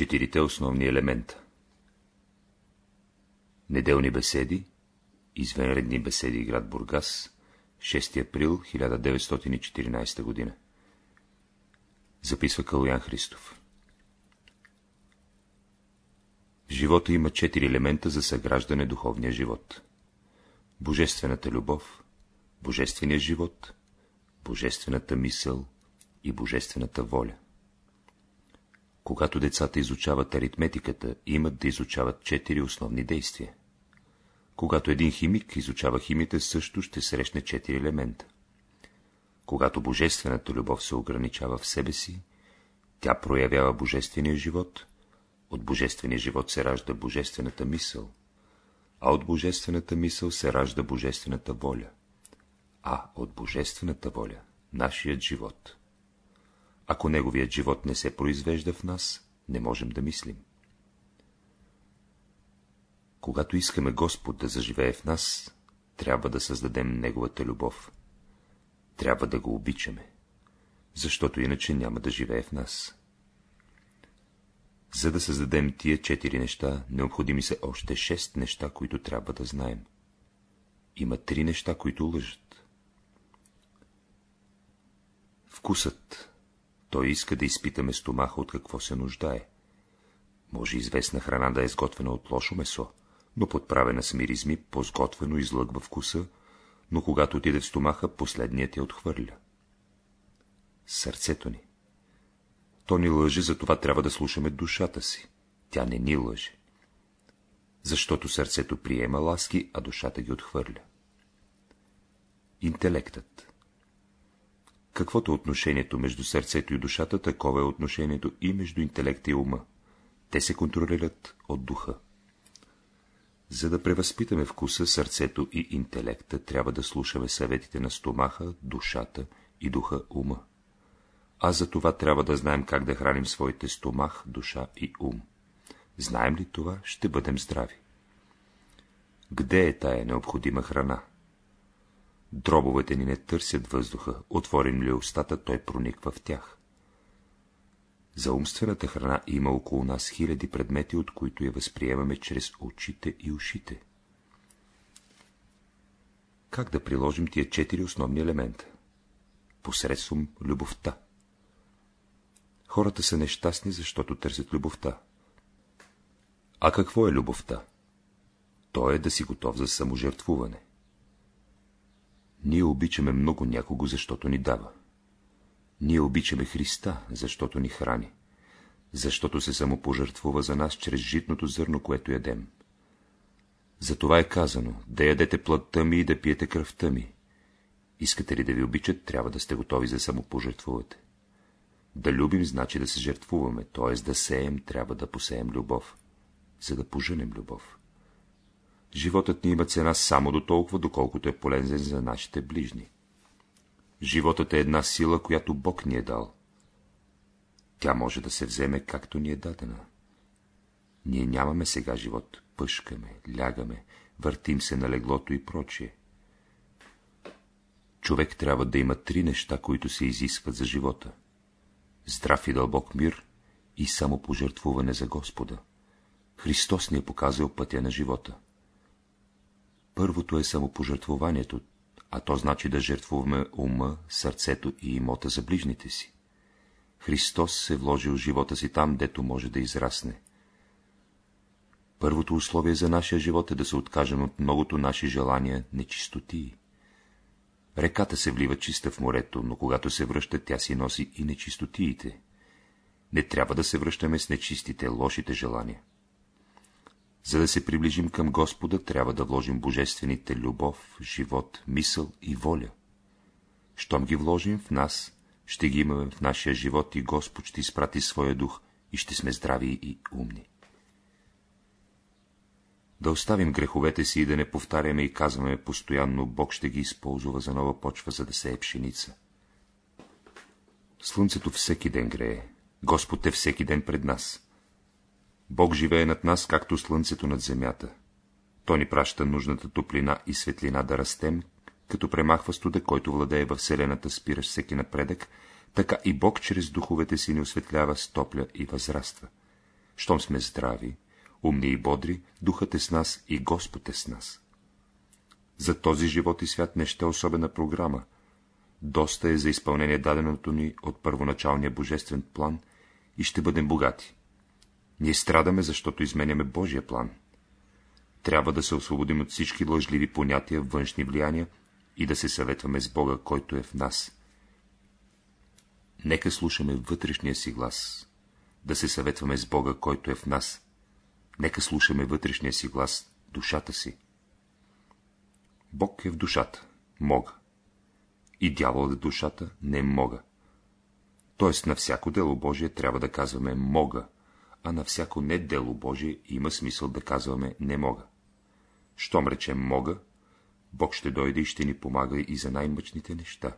Четирите основни елемента Неделни беседи, извънредни беседи, град Бургас, 6 април 1914 година. Записва Калуян Христов. В живота има четири елемента за съграждане духовния живот. Божествената любов, Божествения живот, Божествената мисъл и Божествената воля. Когато децата изучават аритметиката, имат да изучават четири основни действия. Когато един химик изучава химите, също ще срещне четири елемента. Когато божествената любов се ограничава в себе си, тя проявява божествения живот, от божествения живот се ражда божествената мисъл, а от божествената мисъл се ражда божествената воля, а от божествената воля – нашият живот. Ако неговият живот не се произвежда в нас, не можем да мислим. Когато искаме Господ да заживее в нас, трябва да създадем Неговата любов. Трябва да го обичаме, защото иначе няма да живее в нас. За да създадем тия четири неща, необходими са още шест неща, които трябва да знаем. Има три неща, които лъжат. Вкусът. Той иска да изпитаме стомаха от какво се нуждае. Може известна храна да е сготвена от лошо месо, но подправена с миризми, по-сготвено излъгва вкуса, но когато отиде в стомаха, последният я отхвърля. Сърцето ни. То ни лъже, затова трябва да слушаме душата си. Тя не ни лъже. Защото сърцето приема ласки, а душата ги отхвърля. Интелектът. Каквото е отношението между сърцето и душата, такова е отношението и между интелекта и ума. Те се контролират от духа. За да превъзпитаме вкуса, сърцето и интелекта, трябва да слушаме съветите на стомаха, душата и духа ума. А за това трябва да знаем как да храним своите стомах, душа и ум. Знаем ли това, ще бъдем здрави. Где е тая необходима храна? Дробовете ни не търсят въздуха, отворим ли устата, той прониква в тях. За умствената храна има около нас хиляди предмети, от които я възприемаме чрез очите и ушите. Как да приложим тия четири основни елемента? Посредством любовта. Хората са нещастни, защото търсят любовта. А какво е любовта? То е да си готов за саможертвуване. Ние обичаме много някого, защото ни дава. Ние обичаме Христа, защото ни храни, защото се самопожертвува за нас чрез житното зърно, което ядем. Затова е казано, да ядете плътта ми и да пиете кръвта ми. Искате ли да ви обичат, трябва да сте готови за самопожертвувате. Да любим, значи да се жертвуваме, т.е. да сеем, трябва да посеем любов, за да поженем любов. Животът ни има цена само до толкова, доколкото е полезен за нашите ближни. Животът е една сила, която Бог ни е дал. Тя може да се вземе, както ни е дадена. Ние нямаме сега живот, пъшкаме, лягаме, въртим се на леглото и прочие. Човек трябва да има три неща, които се изискват за живота. Здрав и дълбок мир и само пожертвуване за Господа. Христос ни е показал пътя на живота. Първото е самопожертвованието, а то значи да жертвуваме ума, сърцето и имота за ближните си. Христос се вложил живота си там, дето може да израсне. Първото условие за нашия живот е да се откажем от многото наши желания, нечистотии. Реката се влива чиста в морето, но когато се връща, тя си носи и нечистотиите. Не трябва да се връщаме с нечистите, лошите желания. За да се приближим към Господа, трябва да вложим божествените любов, живот, мисъл и воля. Щом ги вложим в нас, ще ги имаме в нашия живот и Господ ще изпрати своя дух и ще сме здрави и умни. Да оставим греховете си и да не повтаряме и казваме постоянно, Бог ще ги използва за нова почва, за да се е пшеница. Слънцето всеки ден грее, Господ е всеки ден пред нас. Бог живее над нас, както слънцето над земята. Той ни праща нужната топлина и светлина да растем, като премахва студа, който владее във Вселената, спираш всеки напредък, така и Бог чрез духовете си ни осветлява, стопля и възраства. Щом сме здрави, умни и бодри, духът е с нас и Господ е с нас. За този живот и свят не ще е особена програма. Доста е за изпълнение даденото ни от първоначалния божествен план и ще бъдем богати. Ние страдаме, защото изменяме Божия план. Трябва да се освободим от всички лъжливи понятия, външни влияния и да се съветваме с Бога, който е в нас. Нека слушаме вътрешния си глас, да се съветваме с Бога, който е в нас. Нека слушаме вътрешния си глас, душата си. Бог е в душата, мога. И дявол е в душата, не мога. Тоест на всяко дело Божие трябва да казваме мога, а на всяко не дело Божие има смисъл да казваме не мога. Щом речем мога, Бог ще дойде и ще ни помага и за най-мъчните неща.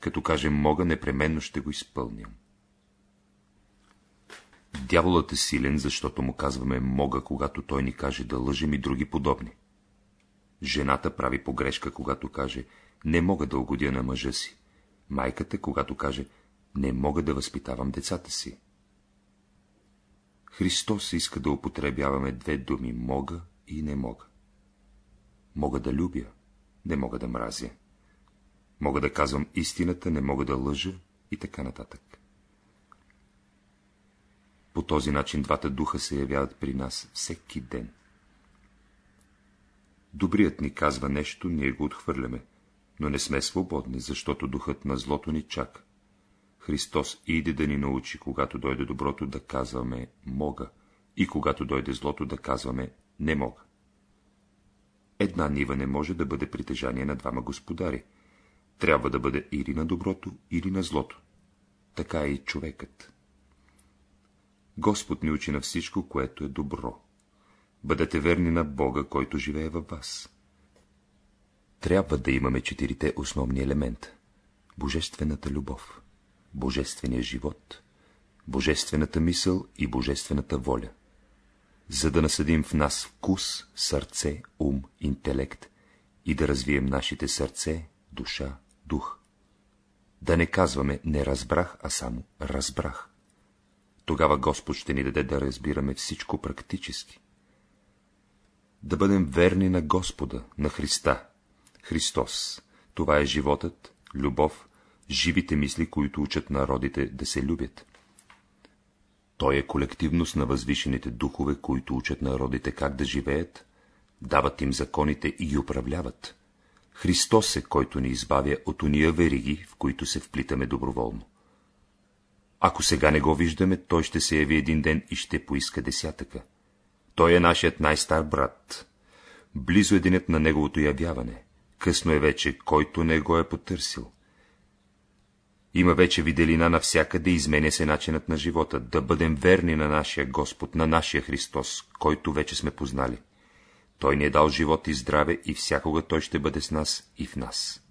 Като кажем мога, непременно ще го изпълням. Дяволът е силен, защото му казваме мога, когато той ни каже да лъжем и други подобни. Жената прави погрешка, когато каже не мога да угодя на мъжа си. Майката, когато каже не мога да възпитавам децата си. Христос иска да употребяваме две думи мога и не мога. Мога да любя, не мога да мразя. Мога да казвам истината, не мога да лъжа и така нататък. По този начин двата духа се явяват при нас всеки ден. Добрият ни казва нещо, ние го отхвърляме, но не сме свободни, защото духът на злото ни чака. Христос иде да ни научи, когато дойде доброто, да казваме «мога» и когато дойде злото, да казваме «не мога». Една нива не може да бъде притежание на двама господари. Трябва да бъде или на доброто, или на злото. Така е и човекът. Господ ни учи на всичко, което е добро. Бъдете верни на Бога, който живее във вас. Трябва да имаме четирите основни елемента. Божествената любов, Божествения живот, Божествената мисъл и Божествената воля за да насъдим в нас вкус, сърце, ум, интелект и да развием нашите сърце, душа, дух. Да не казваме не разбрах, а само разбрах. Тогава Господ ще ни даде да разбираме всичко практически. Да бъдем верни на Господа, на Христа. Христос. Това е животът, любов, живите мисли, които учат народите да се любят. Той е колективност на възвишените духове, които учат народите как да живеят, дават им законите и ги управляват. Христос е, който ни избавя от уния вериги, в които се вплитаме доброволно. Ако сега не го виждаме, той ще се яви един ден и ще поиска десятъка. Той е нашият най-стар брат. Близо е денят на неговото явяване. Късно е вече, който не го е потърсил. Има вече виделина навсякъде, изменя се начинът на живота, да бъдем верни на нашия Господ, на нашия Христос, който вече сме познали. Той ни е дал живот и здраве и всякога Той ще бъде с нас и в нас.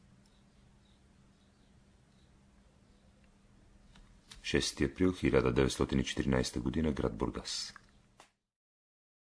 6 април 1914 г. град Бургас